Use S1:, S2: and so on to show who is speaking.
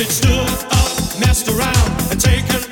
S1: It stood up, messed around, and taken